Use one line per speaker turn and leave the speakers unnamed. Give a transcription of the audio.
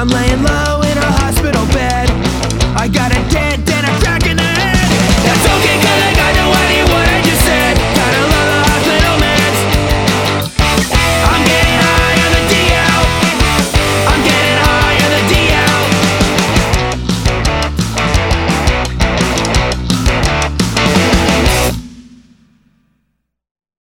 I'm laying low.